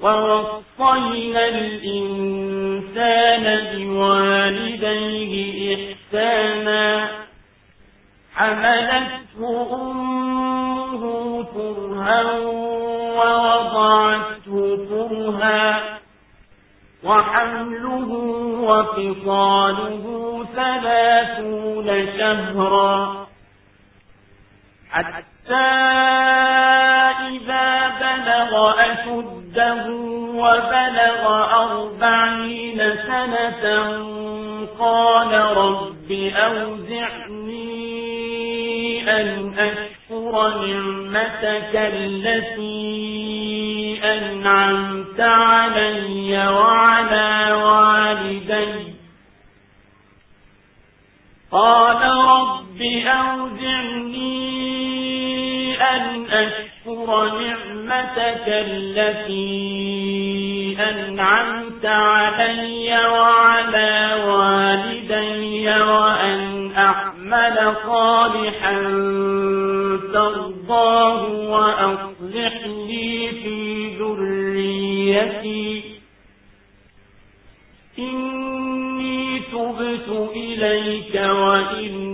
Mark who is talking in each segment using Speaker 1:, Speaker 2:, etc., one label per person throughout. Speaker 1: ووصينا الإنسان بوالديه إحسانا حملته أمه كرها ووضعته كرها وحمله وفصاله ثلاثون شهرا حتى إذا بلغ أشد أشده وبلغ أربعين سنة قال رب أوزعني أن أشكر نعمتك التي أنعمت علي وعلى والدي قال رب أوزعني أن أشكر ليذكر نعمتك التي أنعمت علي وعلى والدي وأن أعمل صالحا ترضاه وأصلح لي في ذريتي إني تبت إليك وإني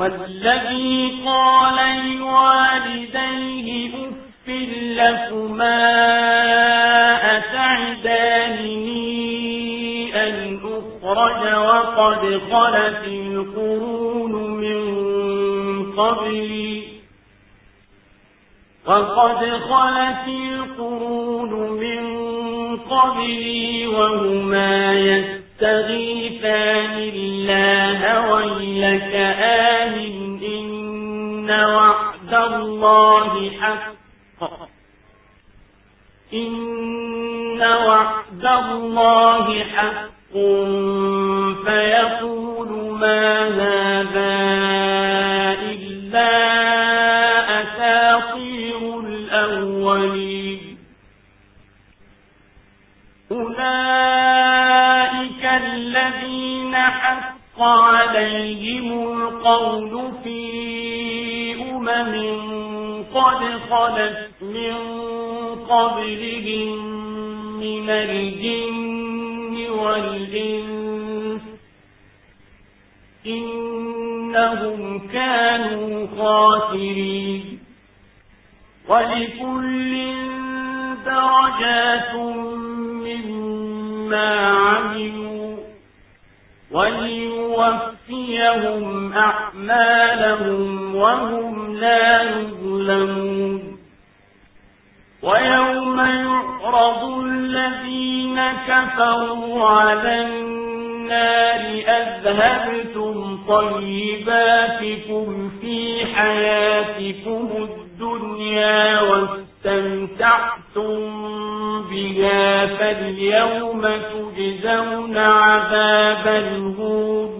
Speaker 1: والذي قال لوالديه أف لكما أتعدانني أن أخرج وقد خلت القرون من قبلي وقد خلت القرون من قبلي وهما يستغيثان الله ويلك آه إن وعد الله حق إن وعد الله حق فيقول ما هذا إلا أساطير الأولين أولئك الذين حق عليهم القول فيه أمم قد خلت من قبلهم من الجن والإنس إنهم كانوا خاسرين ولكل درجات مما عملوا وَلِي لهم أعمالهم وهم لا يظلمون ويوم يعرض الذين كفروا على النار أذهبتم طيباتكم في حياتكم الدنيا واستمتعتم بها فاليوم تجزون عذاب الهود